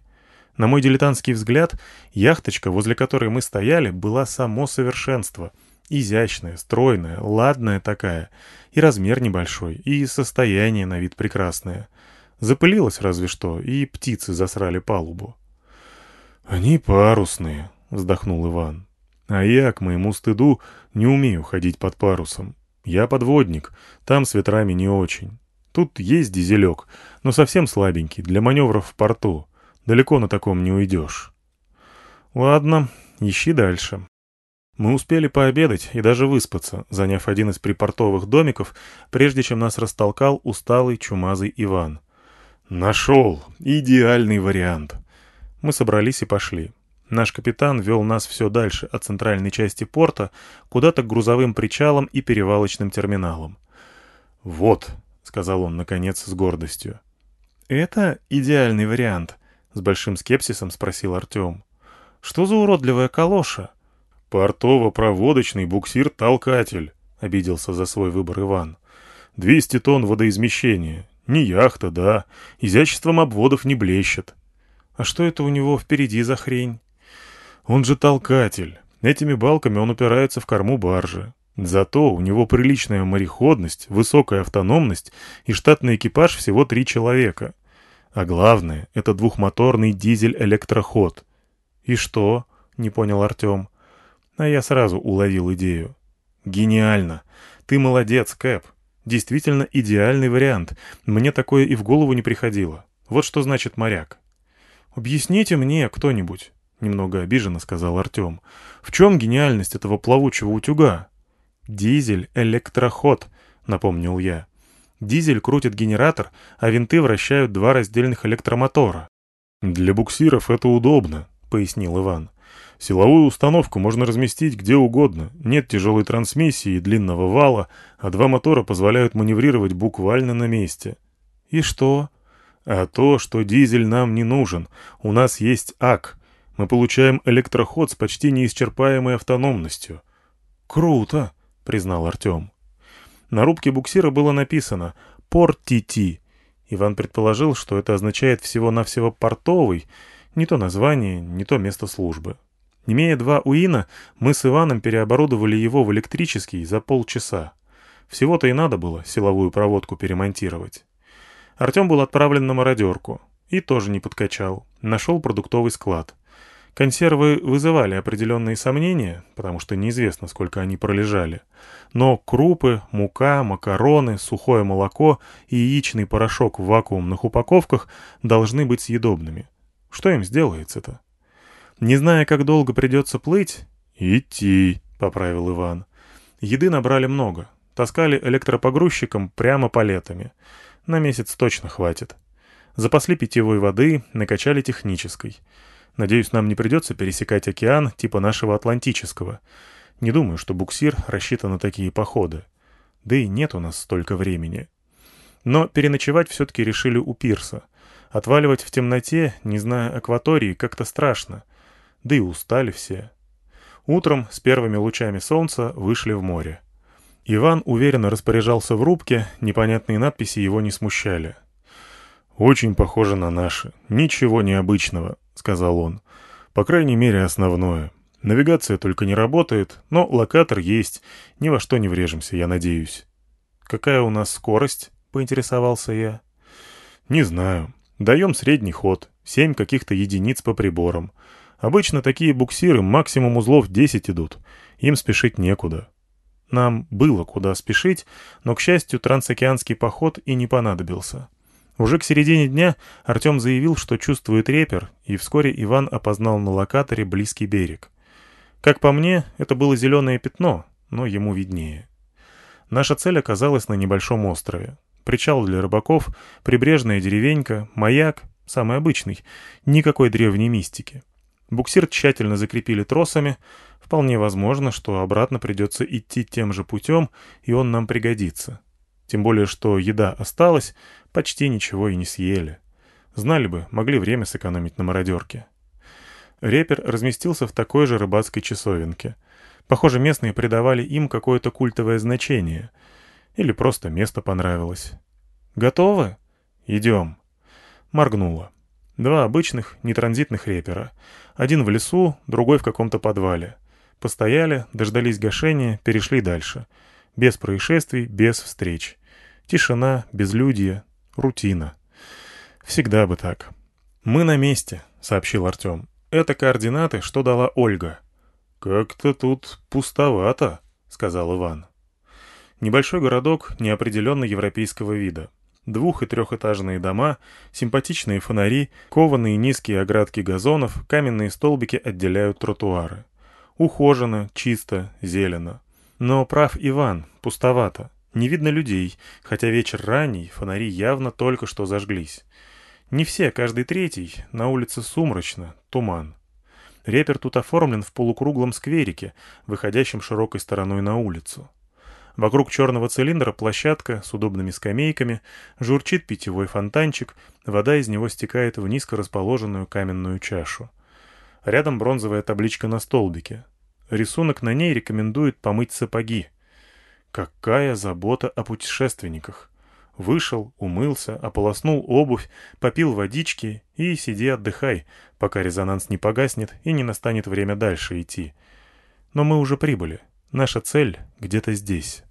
На мой дилетантский взгляд, яхточка, возле которой мы стояли, была само совершенство. Изящная, стройная, ладная такая. И размер небольшой, и состояние на вид прекрасное. Запылилась разве что, и птицы засрали палубу. «Они парусные», — вздохнул Иван. «А я, к моему стыду, не умею ходить под парусом. Я подводник, там с ветрами не очень. Тут есть дизелек, но совсем слабенький, для маневров в порту. Далеко на таком не уйдешь». «Ладно, ищи дальше». Мы успели пообедать и даже выспаться, заняв один из припортовых домиков, прежде чем нас растолкал усталый чумазый Иван. «Нашел! Идеальный вариант!» Мы собрались и пошли. Наш капитан вел нас все дальше от центральной части порта, куда-то к грузовым причалам и перевалочным терминалам. «Вот», — сказал он, наконец, с гордостью. «Это идеальный вариант», — с большим скепсисом спросил Артем. «Что за уродливая калоша?» «Портово-проводочный буксир-толкатель», — обиделся за свой выбор Иван. «Двести тонн водоизмещения. Не яхта, да. Изяществом обводов не блещет. А что это у него впереди за хрень? Он же толкатель. Этими балками он упирается в корму баржи. Зато у него приличная мореходность, высокая автономность и штатный экипаж всего три человека. А главное, это двухмоторный дизель-электроход. «И что?» — не понял Артем. А я сразу уловил идею. «Гениально! Ты молодец, Кэп! Действительно идеальный вариант. Мне такое и в голову не приходило. Вот что значит моряк». «Объясните мне кто-нибудь», — немного обиженно сказал Артем. «В чем гениальность этого плавучего утюга?» «Дизель-электроход», — напомнил я. «Дизель крутит генератор, а винты вращают два раздельных электромотора». «Для буксиров это удобно», — пояснил Иван. «Силовую установку можно разместить где угодно. Нет тяжелой трансмиссии и длинного вала, а два мотора позволяют маневрировать буквально на месте». «И что?» А то, что дизель нам не нужен. У нас есть АК. Мы получаем электроход с почти неисчерпаемой автономностью. Круто, признал Артем. На рубке буксира было написано «Порт-ТТ». Иван предположил, что это означает всего-навсего «портовый», не то название, не то место службы. Имея два УИНа, мы с Иваном переоборудовали его в электрический за полчаса. Всего-то и надо было силовую проводку перемонтировать. Артем был отправлен на мародерку. И тоже не подкачал. Нашел продуктовый склад. Консервы вызывали определенные сомнения, потому что неизвестно, сколько они пролежали. Но крупы, мука, макароны, сухое молоко и яичный порошок в вакуумных упаковках должны быть съедобными. Что им сделается-то? Не зная, как долго придется плыть... «Идти», — поправил Иван. Еды набрали много. Таскали электропогрузчиком прямо палетами. На месяц точно хватит. Запасли питьевой воды, накачали технической. Надеюсь, нам не придется пересекать океан типа нашего Атлантического. Не думаю, что буксир рассчитан на такие походы. Да и нет у нас столько времени. Но переночевать все-таки решили у пирса. Отваливать в темноте, не зная акватории, как-то страшно. Да и устали все. Утром с первыми лучами солнца вышли в море. Иван уверенно распоряжался в рубке, непонятные надписи его не смущали. «Очень похоже на наши. Ничего необычного», — сказал он. «По крайней мере, основное. Навигация только не работает, но локатор есть. Ни во что не врежемся, я надеюсь». «Какая у нас скорость?» — поинтересовался я. «Не знаю. Даем средний ход. Семь каких-то единиц по приборам. Обычно такие буксиры максимум узлов 10 идут. Им спешить некуда». Нам было куда спешить, но, к счастью, трансокеанский поход и не понадобился. Уже к середине дня Артем заявил, что чувствует репер, и вскоре Иван опознал на локаторе близкий берег. Как по мне, это было зеленое пятно, но ему виднее. Наша цель оказалась на небольшом острове. Причал для рыбаков, прибрежная деревенька, маяк, самый обычный, никакой древней мистики. Буксир тщательно закрепили тросами, Вполне возможно, что обратно придется идти тем же путем, и он нам пригодится. Тем более, что еда осталась, почти ничего и не съели. Знали бы, могли время сэкономить на мародерке. Репер разместился в такой же рыбацкой часовенке. Похоже, местные придавали им какое-то культовое значение. Или просто место понравилось. «Готовы?» «Идем». Моргнула. Два обычных, нетранзитных репера. Один в лесу, другой в каком-то подвале. Постояли, дождались гашения, перешли дальше. Без происшествий, без встреч. Тишина, безлюдье, рутина. Всегда бы так. «Мы на месте», — сообщил Артем. «Это координаты, что дала Ольга». «Как-то тут пустовато», — сказал Иван. Небольшой городок неопределенно европейского вида. Двух- и трехэтажные дома, симпатичные фонари, кованые низкие оградки газонов, каменные столбики отделяют тротуары. Ухожено, чисто, зелено. Но прав Иван, пустовато. Не видно людей, хотя вечер ранний, фонари явно только что зажглись. Не все, каждый третий, на улице сумрачно, туман. Репер тут оформлен в полукруглом скверике, выходящем широкой стороной на улицу. Вокруг черного цилиндра площадка с удобными скамейками, журчит питьевой фонтанчик, вода из него стекает в низко расположенную каменную чашу. Рядом бронзовая табличка на столбике. Рисунок на ней рекомендует помыть сапоги. Какая забота о путешественниках! Вышел, умылся, ополоснул обувь, попил водички и сиди отдыхай, пока резонанс не погаснет и не настанет время дальше идти. Но мы уже прибыли. Наша цель где-то здесь.